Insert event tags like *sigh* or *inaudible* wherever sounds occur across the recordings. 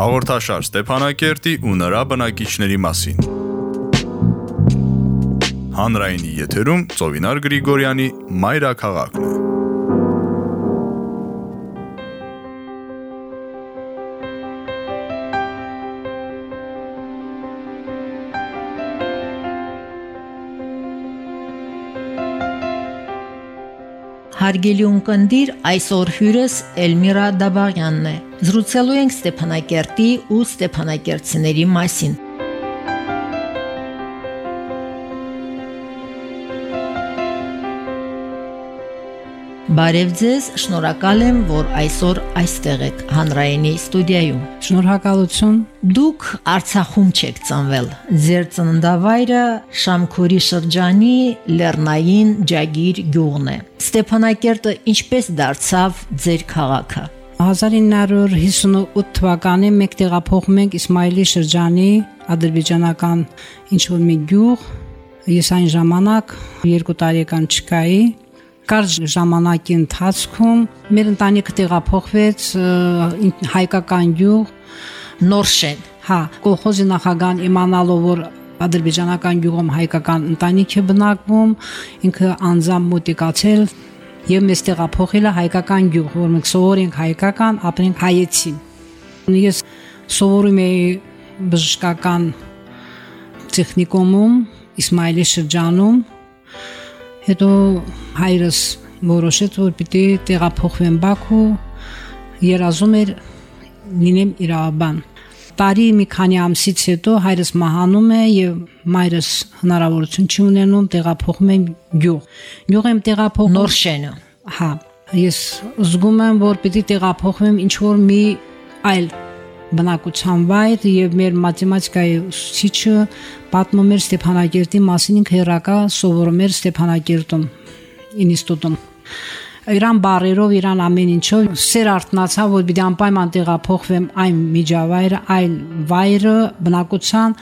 Հաղորդաշար Ստեփանակերտի ու նրա բնակիչների մասին։ Հանրայինի եթերում Ծովինար Գրիգորյանի Մայրաքաղաքն է։ Հարգելի ունկնդիր, այսօր հյուրս Էլմիրա Դաբաղյանն է։ Զրուցելու ենք Ստեփանակերտի ու Ստեփանակերտցիների մասին։ Բարև ձեզ, շնորհակալ եմ, որ այսօր այստեղ եք հանրայինի ստուդիայում։ Շնորհակալություն։ Դուք Արցախում չեք ծնվել։ Ձեր ծննդավայրը Շամքորի շրջանի Լեռնային Ջագիր գյուղն է։ Ստեփանակերտը ինչպես դարձավ ձեր քաղաքը։ 1958 թվականին մեկ տեղափոխում ենք Իսմայելի շրջանի ադրբեջանական ինչ որ մի գյուղ։ Ես այն ժամանակ երկու տարեկան չկայի, կարճ ժամանակի ընթացքում մեր ընտանիքը տեղափոխվեց հայկական գյուղ Նորշեն։ Հա, կողոզի նախագահան իմանալով որ ադրբեջանական գյուղում հայկական ընտանիք է բնակվում, ինքը անձամբ մոտիկացել եւ մեզ տեղափոխել է հայկական գյուղ, որ մենք սովորենք հայկական, ապրենք հայեցին։ Ես սովորում եի բժշկական տեխնիկոմում Իսմայելի շրջանում Հետո հայրս որոշեց, որ պիտի տեղափոխվեմ Բաքու, երազում էր լինեմ իրավաբան։ Տարի մի քանի ամսից հետո հայրս մահանում է եւ մայրս հնարավորություն չի ունենում տեղափոխում եմ գյուղ։ Գյուղ եմ տեղափոխում Նորշենը։ Հա, ես զգում եմ, որ պիտի տեղափոխվեմ ինչ որ մի այլ բնակության վայր եւ մեր մաթեմատիկայի ուսուցիչը պատմում էր Ստեփանակերտի մասին ինքը հերակա սովորում էր Ստեփանակերտում ինստիտուտում Իրան բարերով, Իրան ամեն ինչով սեր արտնացա, որ պիտի անպայման տեղափոխվեմ այն միջավայրը, այլ վայրը, բնակության,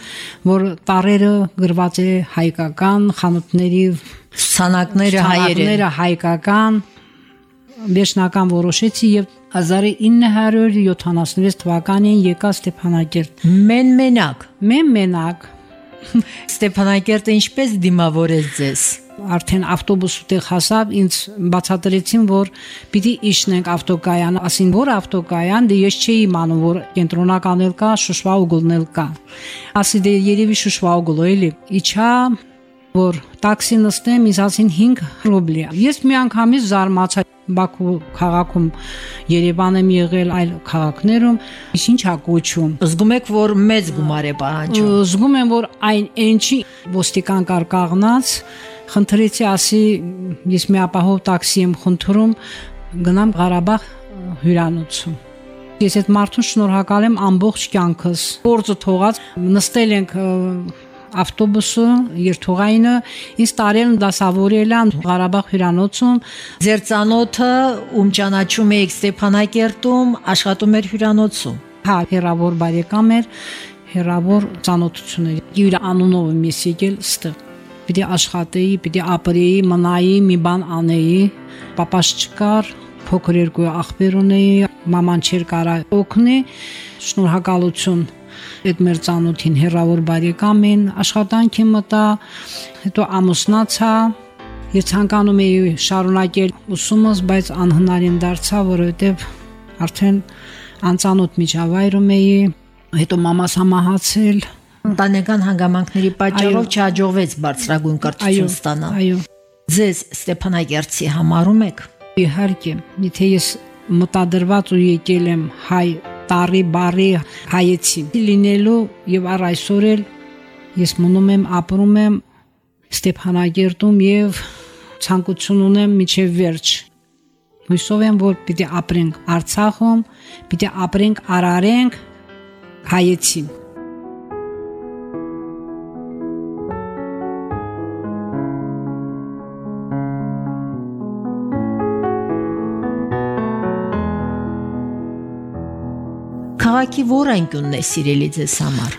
որ տարերը գրված է հայկական, խանութների սանակները հայերեն, հայկական, վերջնական որոշեցի եւ 1976 թվականին եկա Ստեփանակերտ։ Մեն մենակ։ Մեն մենակ։ *laughs* Ստեփանակերտը ինչպես դիմավորեց ձեզ։ Արդեն ավտոբուսը տեղ հասավ, ինձ բացատրեցին, որ պիտի իջնենք ավտոկայան, ասին որ ավտոկայան, դե ես չէի իմանում, որ կենտրոնականել կա, Շուշվա ուգլնել կա։ Ասի դե երևի Շուշվա ուգլը էլի։ Իջա որ տաքսի նստեմ, ինձ ասին 5 ռուբլի։ Ես մի անգամից զարմացա Բաքու քաղաքում Երևան եմ եղել այլ քաղաքներում, ինչ ա կոչում։ Զգում եք, որ մեծ գումար է պահանջում։ Զգում եմ, որ այն ինչի ոստիկան կար կաղնած, խնդրեցի ասի, ես մի ապահով տաքսի եմ խնդրում, գնամ Ղարաբաղ հյուրանոցում։ Ես այդ մարդուն շնորհակալ եմ ամբողջ կյանքս։ Գործը թողած նստել ենք ավտոբուսը երթուղայինը ինձ տարել դասավորել են Ղարաբաղ հյուրանոցում ձեր ծանոթը ում ճանաչում եք Ստեփանակերտում աշխատում էր հյուրանոցում հա հերավոր բարեկամ էր հերավոր ծանոթություններ իր անունով եմ ես եկել ստեղ պիտի աշխատեի պիտի ապրեի մնայի մի բան անեի papaş չկար փոքր երկու աղբեր ունեի մաման չէր կարա օգնի շնորհակալություն այդ մեր ծանոթին հերավոր բարեկամին աշխատանքի մտա, հետո ամուսնացա, ես ցանկանում էի շարունակել ուսումս, բայց անհնարին դարձա, որովհետև արդեն անծանոթ միջավայրում էի, հետո մամաս համահացել, ընտանեկան հանգամանքների պատճառով չհաջողվեց բարձրագույն կրթություն ստանալ։ Այո։ Ձեզ Ստեփանագերցի համարում եք։ Իհարկե, եթե ես մտադրված ու եկել եմ հայ տարի բարի հայեցի լինելու եւ առ այսօր էլ ես մնում եմ ապրում եմ Ստեփանագերտում եւ ցանկություն ունեմ միջև վերջ հույսով եմ որ պիտի ապրենք Արցախում պիտի ապրենք արարենք հայեցին Քաղաքի որ անկյունն է սիրելի ձեզ համար։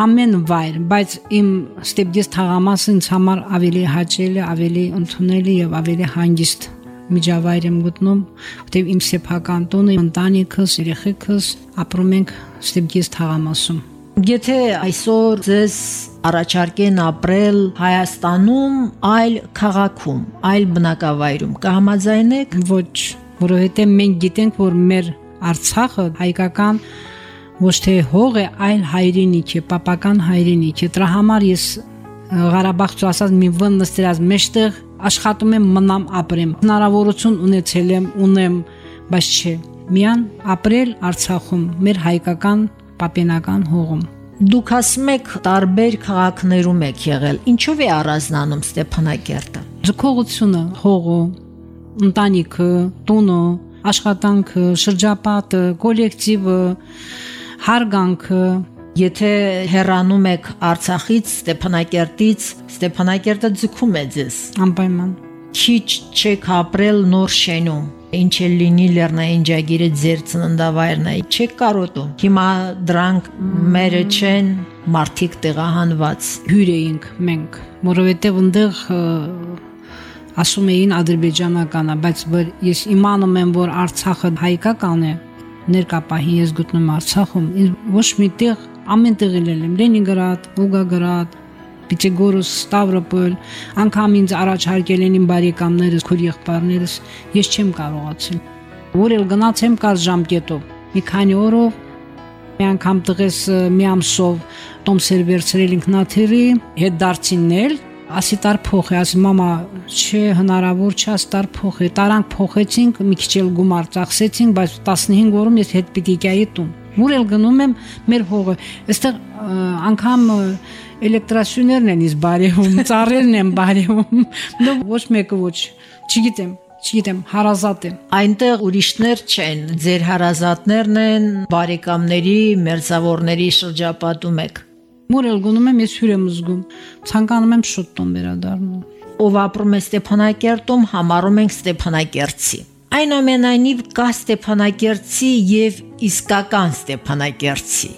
Ամեն վայր, բայց իմ ստեփդես թաղամասը ինձ համար ավելի հաճելի, ավելի ընդունելի եւ ավելի հանգիստ միջավայր եմ գտնում, որտեղ իմ սեփական տունը, ընտանիքս, երեխեքս ապրում ենք ստեփգես թաղամասում։ Եթե այսօր ձեզ առաջարկեն ապրել Հայաստանում այլ քաղաքում, այլ բնակավայրում, կհամաձայնեք Ոչ, որովհետև մենք գիտենք, որ մեր Արցախը հայկական ոչ թե հող է, այլ հայրենիք է, պապական հայրենիք է։ Դրա համար ես Ղարաբաղցու ասած մի վն նստած մեջտեղ աշխատում եմ մնամ ապրեմ։ Հնարավորություն ունեցել եմ, ունեմ, բայց չէ։ Միան ապրել Արցախում, մեր հայկական պապենական հողում։ Դուք ասում եք տարբեր քաղաքներում եք եղել։ Ինչով է առանձնանում Ստեփանակերտը։ Ձգողությունը, հողը, ընտանիքը, տունը, աշխատանքը, շրջապատը, կոլեկտիվը, հարգանքը, Եթե հեռանում եք Արցախից, Ստեփանակերտից, Ստեփանակերտը ձգում է ձեզ։ անպայման։ Քիչ չեք ապրել նոր շենում։ Ինչ էլ լինի Լեռնային ջագիրը ձեր ծննդավայրն է։ Չեք կարոտում։ Հիմա դրանք մերը չեն, մարդիկ տեղահանված։ հյուր էինք մենք, որովհետև այնտեղ ասում էին ադրբեջանական, բայց որ ես իմանում եմ, որ Արցախը հայկական է, ներկապահին ես գտնում Արցախում, ոչ մի տեղ ամենտեղ էլ եմ, Լենինգրադ, Վոլգագրադ, Պիչեգորոս, Ստավրոպոլ, անգամ ինձ առաջարկել են իմ բարեկամներս, քուր եղբայրներս, ես չեմ կարողացել։ Որ էլ գնացեմ կար ժամկետով։ Մի քանի օրով մի անգամ տղես մի ամսով տոմսեր վերցրել ինքնաթիռի հետ դարձիննել ասի տար փոխ է ասի մամա չէ հնարավոր չէ աս տար փոխ է տարանք փոխեցինք մի քիչ էլ գումար ծախսեցինք բայց 15 օրում ես հետ պիտի գայի տուն որ էլ գնում եմ մեր հողը այստեղ անգամ էլեկտրասյուներն են իս բարեում *laughs* ծառերն են բարեում նո ոչ մեկը ոչ չգիտեմ չգիտեմ հարազատ եմ Այնտեղ ուրիշներ չեն, ձեր հարազատներն են, բարեկամների, մերձավորների շրջապատում եք։ Մոր էլ գնում եմ ես հյուր եմ զգում ցանկանում եմ շուտ տուն վերադառնալ Ով ապրում է Ստեփանակերտում, համարում ենք Ստեփանակերտցի։ Այնուամենայնիվ կա Ստեփանակերտցի եւ իսկական Ստեփանակերտցի։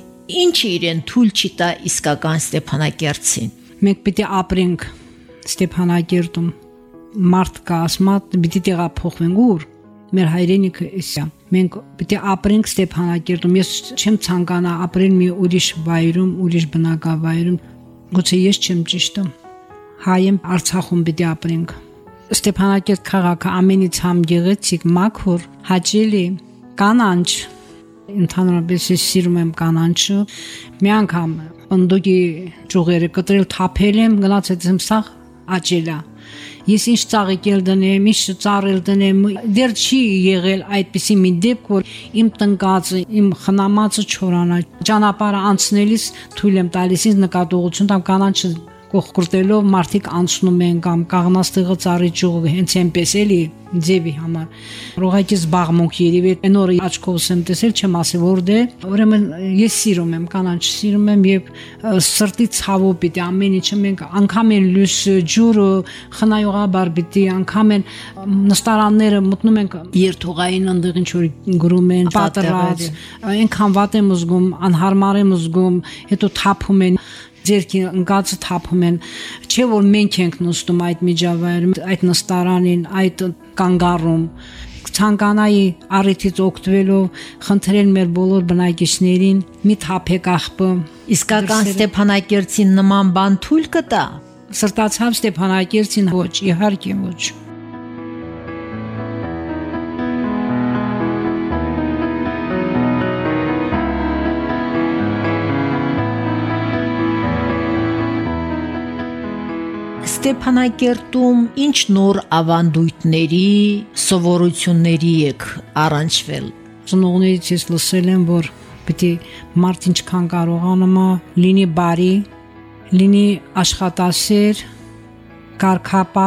Ինչը իրեն թույլ չի տա իսկական Ստեփանակերտցին։ մենք պիտի ապրենք Ստեփանակերտում մարդ կա ասմա պիտի տեղափոխվենք ուր մեր հայրենիքը էսա մենք պիտի ապրենք Ստեփանակերտում ես չեմ ցանկանա ապրել մի ուրիշ վայրում ուրիշ բնակավայրում գուցե ես չեմ ճիշտը հայ եմ Արցախում պիտի ապրենք Ստեփանակերտ քաղաքը ամենից համ գեղեցիկ մաքուր հաճելի կանանչ ընդհանրապես ես սիրում եմ կանանչը մի անգամ ընդոգի ճյուղերը կտրել թափել եմ գնացեցեմ սա աճելա ես ինչ ծաղիկել դնեմ ինչ ծառել դնեմ դեռ չի եղել այդպիսի մի դեպք որ իմ տնկածը իմ խնամածը չորանա ճանապարհը անցնելիս թույլ եմ տալիս ինձ նկատողություն տամ կանանչը կողկրտելով մարդիկ անցնում են կամ կաղնաստեղը ծառի ճյուղը հենց այնպես էլի ձևի համար ռողակի զբաղմունք երևի այն օրը աչքովս եմ տեսել չեմ ասել որ դե ուրեմն ես սիրում եմ կանանչ սիրում եմ եւ սրտի ցավով պիտի ամեն ինչը մենք անգամ են լույսը ջուրը խնայողաբար պիտի անգամ են նստարանները մտնում ենք երթուղային ընդեղ ինչ որ գրում են պատրած այնքան վատ եմ զգում անհարմար եմ զգում հետո թափում են ձերքի ընկածը թափում են չէ որ մենք ենք նստում այդ միջավայրում այդ նստարանին այդ կանգառում ցանկանայի առիթից օգտվելով խնդրել մեր բոլոր բնակիչներին մի թափեք աղբը Իսկական Ստեփանակերտին նման բան թույլ կտա։ սրտացավ Ստեփանակերտին ոչ իհարկե ոչ Ստեփանակերտում ինչ նոր ավանդույթների, սովորությունների եք առանջվել։ ծնողներից ես լսել եմ որ պիտի մարդ ինչքան կարողանում լինի բարի լինի աշխատասեր կարկապա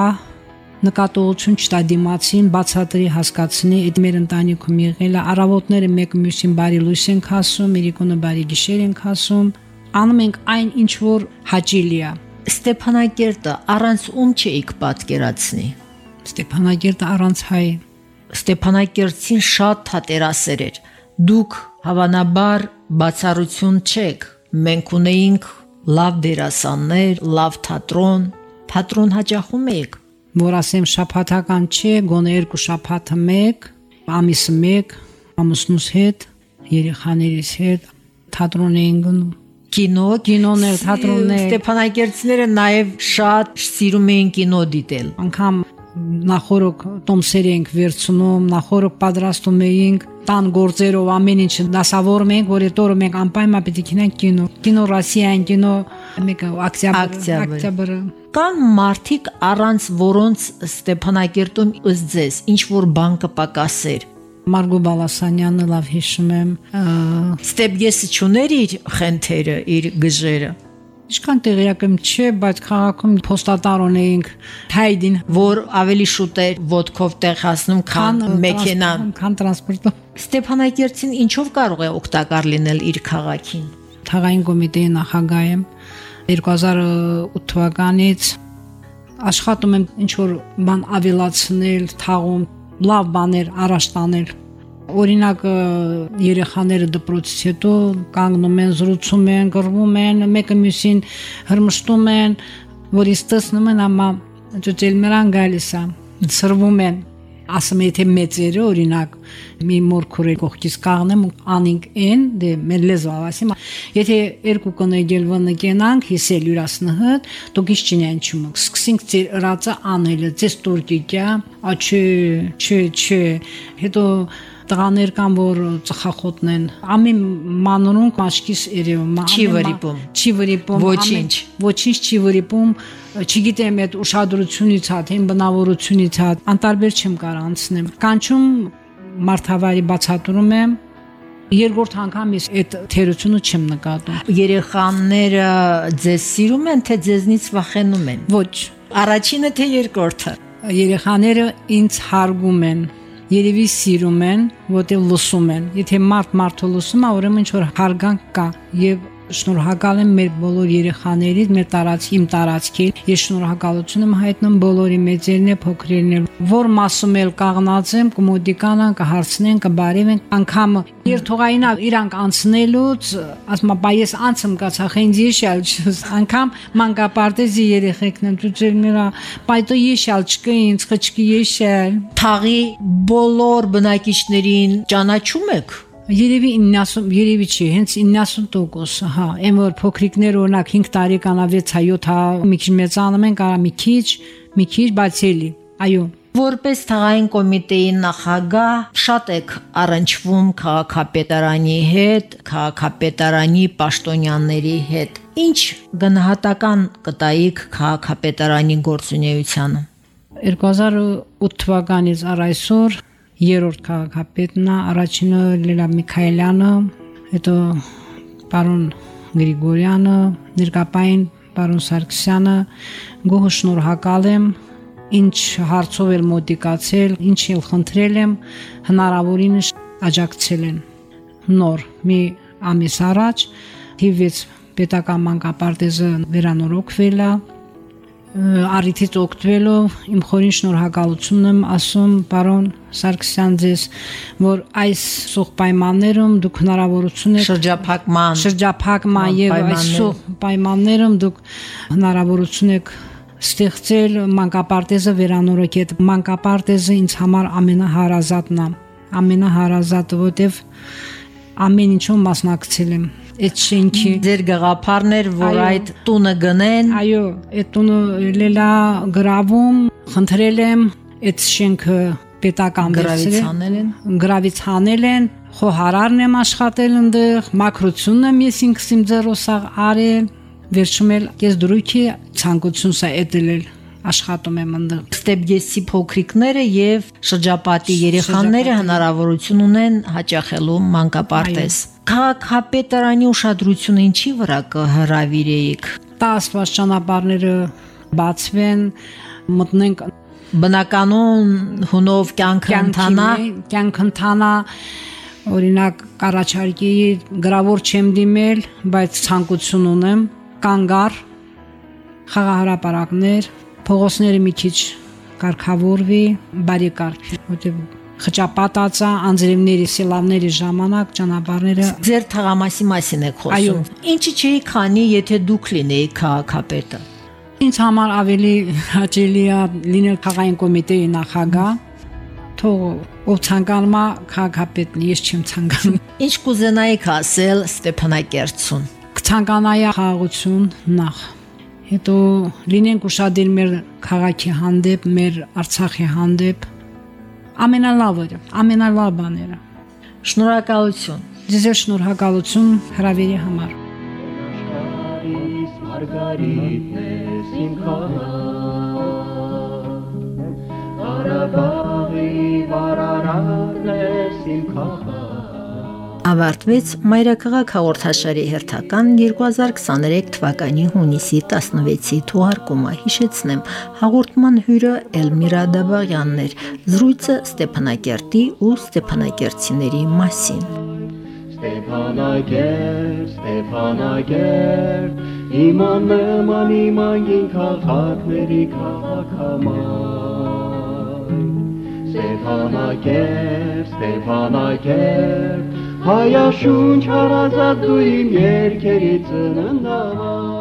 նկատողություն չտա դիմացին բացատրի հասկացնի այդ մեր ընտանիքում եղել է առավոտները մեկ մյուսին բարի լույս են ասում իրիկոնը բարի գիշեր են ասում անում ենք այն ինչ որ հաճելի է Ստեփանակերտը առանց ում չէիք պատկերացնի։ Ստեփանագերտը առանց հայ Ստեփանակերտին շատ թատերասեր էր։ Դուք հավանաբար բացառություն չեք։ Մենք ունեինք լավ դերասաններ, լավ թատրոն, թատրոն հաճախում եք։ որ ասեմ շփաթական չէ, գոնե երկու շփաթը մեկ, ամիսը մեկ, ամուսնուս հետ, երեխաներիս հետ թատրոն էին գնում կինո, կինոներ, թատրոններ։ Ստեփանակերտցիները նաև շատ սիրում էին կինո դիտել։ անգամ նախորոք տոմսեր ենք վերցնում, նախորոք պատրաստում էինք տան գործերով ամեն ինչ դասավորում ենք, որ օրը մենք անպայման պետք է գնանք կինո։ Կինո Ռասիան, կինո մեկը օկտոբր, օկտոբրը։ Կան մարդիկ առանց որոնց Ստեփանակերտում ըստ ձեզ ինչ որ բան կպակասեր։ Մարգո Բալասանյանը լավ հիշում եմ։ Ստեփգեսը ճուներ իր խենթերը, իր գժերը։ Ինչքան տեղյակ եմ չէ, բայց քաղաքում փոստատարոն էինք հայդին, որ ավելի շուտ էր ոդկով տեղ հասնում, քան մեքենան, քան տրանսպորտը։ Ստեփանակերտին ինչով կարող է օգտակար լինել իր քաղաքին։ Թաղային կոմիտեի նախագահ եմ 2008 թվականից աշխատում եմ ինչ որ բան ավելացնել, թաղում լավ բաներ առաջ տանել օրինակ երեխաները դպրոցից հետո կանգնում են, զրուցում են, գրվում են, մեկը մյուսին հրմշտում են, որ ինձ տեսնում են, ամա ճոճել մրան գալիս է, սրվում են ասում եթե մեծերը օրինակ մի մորքուրի կողքից կաղնեմ անինք են դե մեր լեզվով ասեմ եթե երկու կնեգել վնկենանք հիսել յուրասնհդ դուք ինչ չինեն չում սկսենք ձեր ըրածը անելը ձեզ տուրկիկյա աչե չէ չէ հետո տղաներ կան որ ծխախոտն են ամեն մանորուն մաշկիս երևում չի վրիպում չի վրիպում ոչինչ ոչինչ չի վրիպում չգիտեմ այդ ուշադրությունից հա թե բնավորությունից հա անտարբեր չեմ կարող անցնեմ կանչում մարդավարի բացատրում եմ երկրորդ անգամ ես այդ թերությունը չեմ նկատում երեխաները ձեզ սիրում են թե ձեզնից վախենում են ոչ առաջինը թե երկրորդը երեխաները ինձ հարգում են երևի սիրում են, որտեղ լսում են։ Եթե մարդ մարդը լսում է, ուրեմն ինչ որ հարգանք կա եւ շնորհակալ եմ մեր բոլոր երեխաներից, մեր տարածքի, իմ տարածքի։ Ես շնորհակալություն եմ հայտնում բոլորի մեծերն է, փոքրերն է։ Որ մասում էլ կաղնած եմ, կոմոդիկանան, կհարցնեն, կբարևեն, անգամ երթողայինա իրանք անցնելուց, ասма բայես անցım կացախեն եշալ, անգամ մանկապարտեզի երեխեքն են ծուծել մերա, բայտո եշալ չկա ինձ խճկի եշալ։ Թաղի բոլոր բնակիչներին ճանաչում եք Երևի 90 երևի չի, հենց 90%, հա, այն որ փոքրիկներ օրինակ 5 տարեկան, 6-7 հա, մի քիչ մեծանում են, կարա մի քիչ, մի քիչ, բայց էլի։ Այո, Որպես թաղային կոմիտեի նախագահ շատ եք առնչվում քաղաքապետարանի հետ, քաղաքապետարանի պաշտոնյաների հետ։ Ինչ գնահատական կտայիք քաղաքապետարանի գործունեությանը։ 2008 թվականից առ այսօր երրորդ քաղաքապետն է, առաջինը Լելա Միքայելյանը, հետո պարոն Գրիգորյանը, ներկապային պարոն Սարգսյանը, գոհ շնորհակալ եմ ինչ հարցով էլ մոտիկացել, ինչ էլ խնդրել եմ, հնարավորինս աջակցել են։ Նոր մի ամիս առաջ հիվեց պետական մանկապարտեզը վերանորոգվել է առիթից օգտվելով իմ խորին շնորհակալություն եմ ասում պարոն Սարգսյան ձեզ, որ այս սուղ պայմաններում դուք հնարավորություն եք շրջափակման. շրջափակման եւ այս սուղ պայմաններում դուք հնարավորություն եք ստեղծել մանկապարտեզը վերանորոգել։ Մանկապարտեզը ինձ համար ամենահարազատն է, ամենահարազատը, որտեվ ամեն ինչում մասնակցել եմ այդ շենքի ձեր գաղափարներ, որ այդ տունը գնեն։ Այո, այդ տունը լելա գրավում, խնդրել եմ այդ շենքը պետական գրավից անել են։ Գրավից անել են, խոհարարն եմ աշխատել ընդեղ, մակրությունն եմ ես ինքս իմ ձեռոսաղ արել, վերջում էլ ես դրույքի ցանկություն սա էդելել աշխատում եմ Ստեփգեսի փոքրիկները եւ շրջապատի երեխաները հնարավորություն ունեն հաճախելու մանկապարտեզ։ Քաղաքապետարանի ուշադրությունը ինչի վրա կհրավիրեիք։ Տա աստված ճանապարհները բացվեն, մտնենք բնականon հունով կյանք ընթանա, կյանք ընթանա օրինակ Կարաչարիկի գրավոր չեմ դիմել, բայց ցանկություն ունեմ կանգար խաղահարապարակներ փողոցները մի քիչ կարգավորվի, բարեկարգվի, որտեղ խճապատածա անձրևների սելավների ժամանակ ճանապարհները ձեր թղամասի մասին եք խոսում։ Ինչի՞ չէի քանի, եթե դուք լինեիք քաղաքապետը։ Ինձ համար ավելի հաճելի է լինել քաղաքային կոմիտեի նախագահ, թող ով ցանկանում է քաղաքապետն, ես չեմ ցանկանում։ Ինչ կուզենայիք ասել Ստեփանակերտցուն։ Կցանկանայի խաղաղություն նախ։ Հետո լինենք ուշադիր մեր քաղաքի հանդեպ, մեր Արցախի հանդեպ։ Ամենալավը, ամենալավ բաները։ Շնորհակալություն։ Ձեզ շնորհակալություն հրավերի համար։ Մարգարիտնես իմ քաղաք Արաբաղի վարարարնես իմ քաղաք Ավարտվեց Մայրաքաղաք հաղորդաշարի հերթական 2023 թվականի հունիսի 16-ի թողարկումը։ Հիշեցնեմ, հաղորդման հյուրը Էլմիրա Դաբաղյանն էր։ Զրույցը Ստեփանակերտի ու Ստեփանակերտցիների մասին։ Ստեփանագեր, Ստեփանագեր, իման նման իման քաղաքների քաղաքամայ։ Ստեփանագեր, Ստեփանագեր, հայաշունչ հարազատ դու իմ երկերի ծննդավայր։